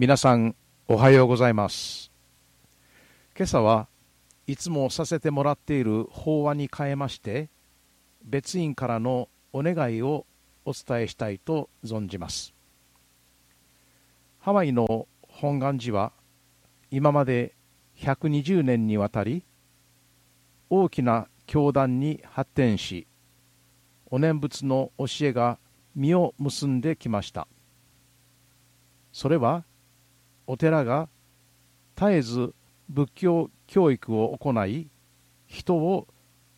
皆さんおはようございます。今朝はいつもさせてもらっている法話に変えまして別院からのお願いをお伝えしたいと存じます。ハワイの本願寺は今まで120年にわたり大きな教団に発展しお念仏の教えが実を結んできました。それはお寺が絶えず仏教教育を行い人を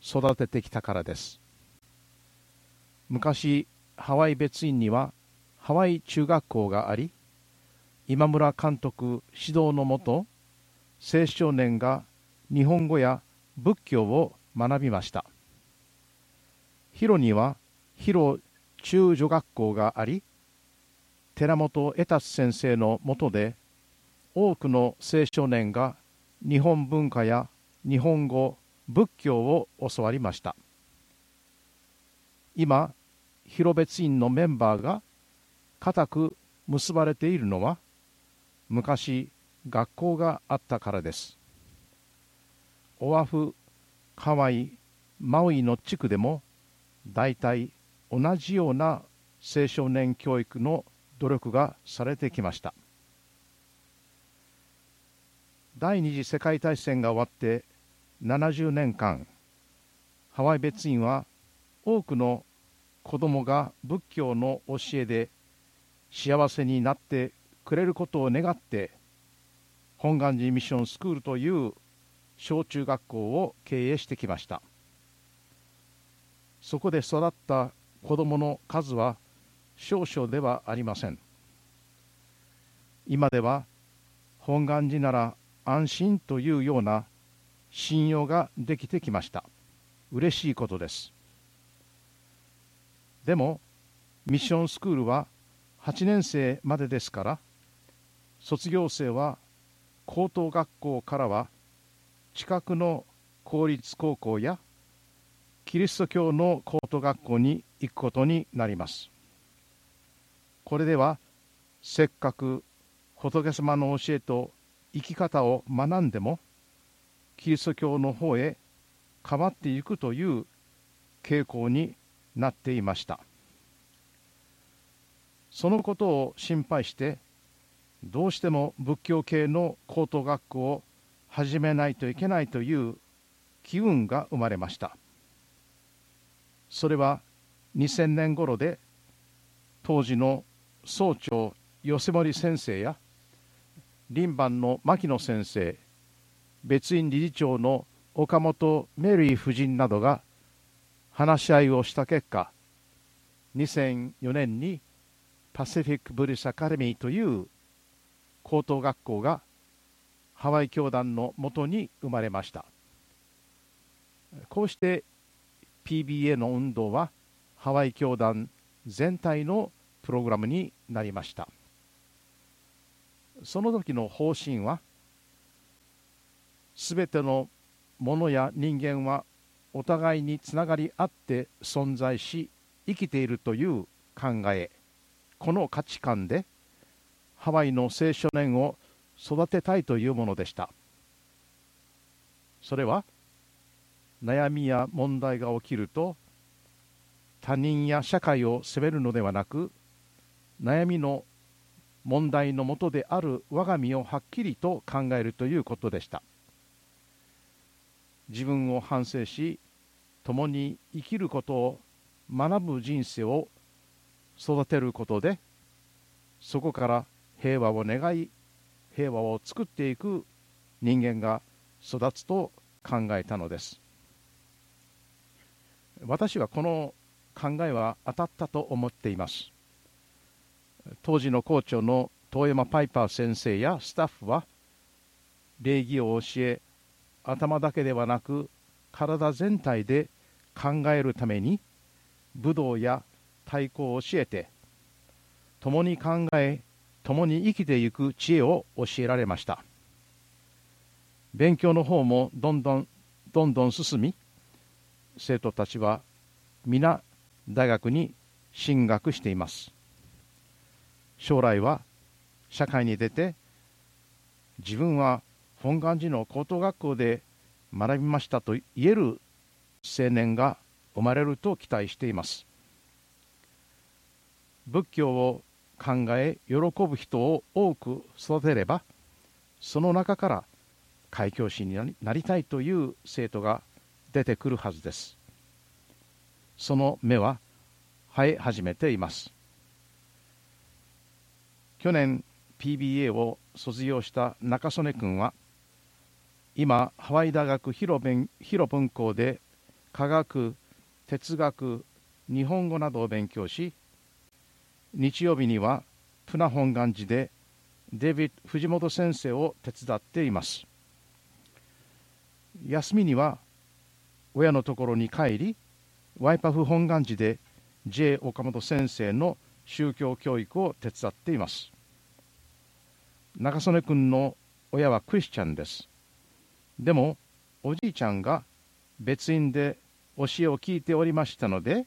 育ててきたからです。昔ハワイ別院にはハワイ中学校があり今村監督指導のもと青少年が日本語や仏教を学びました。広には広中女学校があり寺本エタス先生のもとで多くの青少年が日本文化や日本語仏教を教わりました。今広別院のメンバーが固く結ばれているのは昔学校があったからです。オアフカワイマウイの地区でも大体同じような青少年教育の努力がされてきました。第二次世界大戦が終わって70年間ハワイ別院は多くの子供が仏教の教えで幸せになってくれることを願って本願寺ミッションスクールという小中学校を経営してきました。そこで育った子供の数は少々ではありません。今では本願寺なら安心というような信用ができてきました。嬉しいことです。でもミッションスクールは8年生までですから卒業生は高等学校からは近くの公立高校やキリスト教の高等学校に行くことになります。これではせっかく仏様の教えと生き方を学んでもキリスト教の方へ変わっていくという傾向になっていました。そのことを心配してどうしても仏教系の高等学校を始めないといけないという機運が生まれました。それは2000年頃で当時の総長寄森先生や林番の牧野先生別院理事長の岡本メリー夫人などが話し合いをした結果2004年にパシフィック・ブリス・アカデミーという高等学校がハワイ教団のもとに生まれました。こうして PBA の運動はハワイ教団全体のプログラムになりました。その時の方針はすべてのものや人間はお互いにつながり合って存在し生きているという考え。この価値観でハワイの青少年を育てたいというものでした。それは悩みや問題が起きると他人や社会を責めるのではなく悩みの問題のもとである我が身をはっきりと考えるということでした。自分を反省し共に生きることを学ぶ人生を育てることでそこから平和を願い平和を作っていく人間が育つと考えたのです。私はこの考えは当たったと思っています。当時の校長の遠山パイパー先生やスタッフは礼儀を教え頭だけではなく体全体で考えるために武道や太鼓を教えて共に考え共に生きていく知恵を教えられました。勉強の方もどんどんどんどん進み生徒たちは皆大学に進学しています。将来は社会に出て自分は本願寺の高等学校で学びましたと言える青年が生まれると期待しています。仏教を考え喜ぶ人を多く育てればその中から開教師になりたいという生徒が出てくるはずです。その芽は生え始めています。去年 PBA を卒業した中曽根君は今ハワイ大学広文校で科学哲学日本語などを勉強し日曜日にはプナ本願寺でデビッド藤本先生を手伝っています。休みには親のところに帰りワイパフ本願寺で J 岡本先生の宗教教育を手伝っています。中曽根君の親はクリスチャンです。でもおじいちゃんが別院で教えを聞いておりましたので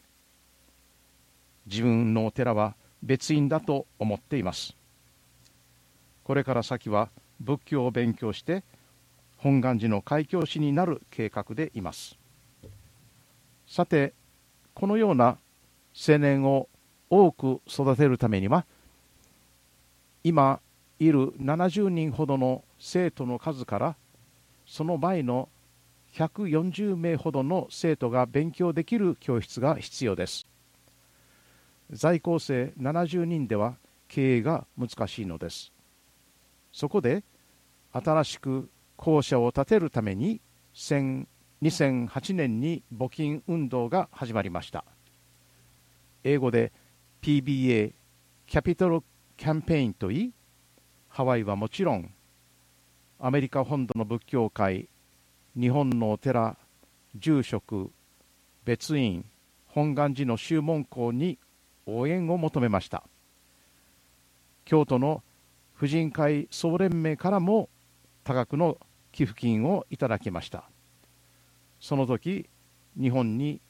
自分のお寺は別院だと思っています。これから先は仏教を勉強して本願寺の開教師になる計画でいます。さてこのような青年を多く育てるためには今いる70人ほどの生徒の数からその倍の140名ほどの生徒が勉強できる教室が必要です。在校生70人では経営が難しいのです。そこで新しく校舎を建てるために2008年に募金運動が始まりました。英語で PBA キャピタルキャンペーンといいハワイはもちろんアメリカ本土の仏教会日本のお寺住職別院本願寺の宗門校に応援を求めました。京都の婦人会総連盟からも多額の寄付金をいただきました。その時日本に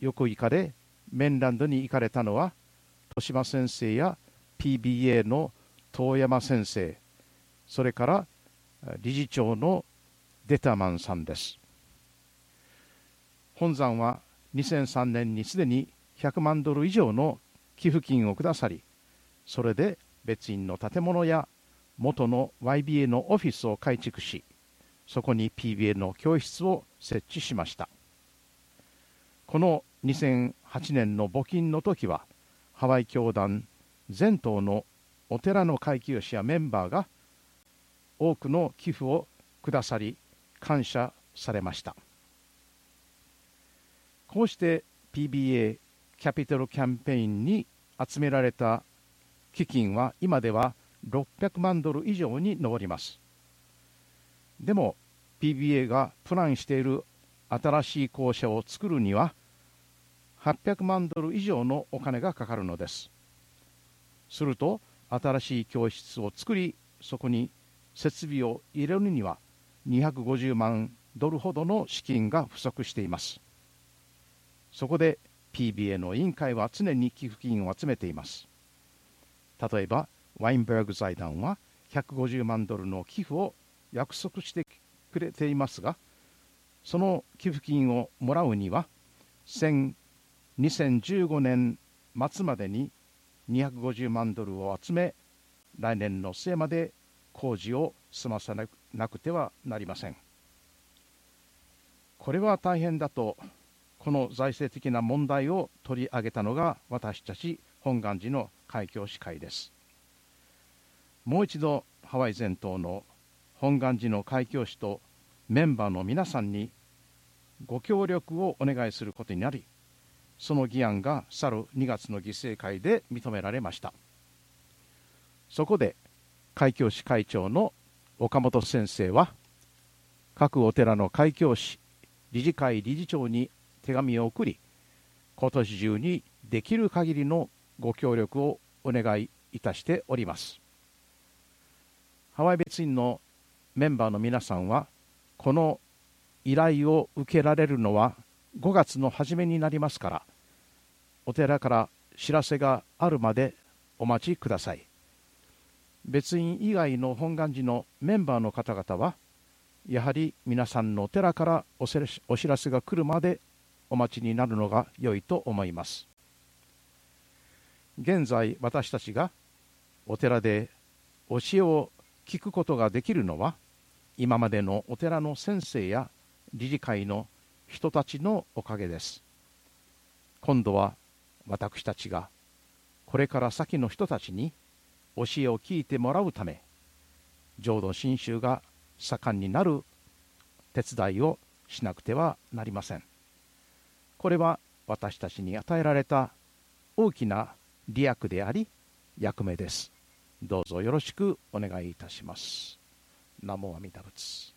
よく行かれメンランドに行かれたのは島先生や PBA の遠山先生それから理事長のデタマンさんです。本山は2003年にすでに100万ドル以上の寄付金をくださりそれで別院の建物や元の YBA のオフィスを改築しそこに PBA の教室を設置しました。この2008年の募金の時はハワイ教団全島のお寺の会計士やメンバーが多くの寄付をくださり感謝されました。こうして PBA キャピタルキャンペーンに集められた基金は今では600万ドル以上に上ります。でも PBA がプランしている新しい校舎を作るには800万ドル以上のお金がかかるのです。すると新しい教室を作りそこに設備を入れるには250万ドルほどの資金が不足しています。そこで PBA の委員会は常に寄付金を集めています。例えばワインベルグ財団は150万ドルの寄付を約束してくれていますがその寄付金をもらうには2015年末までに250万ドルを集め来年の末まで工事を済まさなくてはなりません。これは大変だとこの財政的な問題を取り上げたのが私たち本願寺の開教司会です。もう一度ハワイ全島の本願寺の開教師とメンバーの皆さんにご協力をお願いすることになりその議案が去る2月の犠牲会で認められました。そこで開教師会長の岡本先生は各お寺の開教師理事会理事長に手紙を送り今年中にできる限りのご協力をお願いいたしております。ハワイ別院のメンバーの皆さんはこの依頼を受けられるのは5月の初めになりますからお寺から知らせがあるまでお待ちください。別院以外の本願寺のメンバーの方々はやはり皆さんのお寺からお知らせが来るまでお待ちになるのが良いと思います。現在私たちがお寺で教えを聞くことができるのは今までのお寺の先生や理事会の人たちのおかげです。今度は私たちがこれから先の人たちに教えを聞いてもらうため浄土真宗が盛んになる手伝いをしなくてはなりません。これは私たちに与えられた大きな利益であり役目です。どうぞよろしくお願いいたします。南無阿弥陀仏。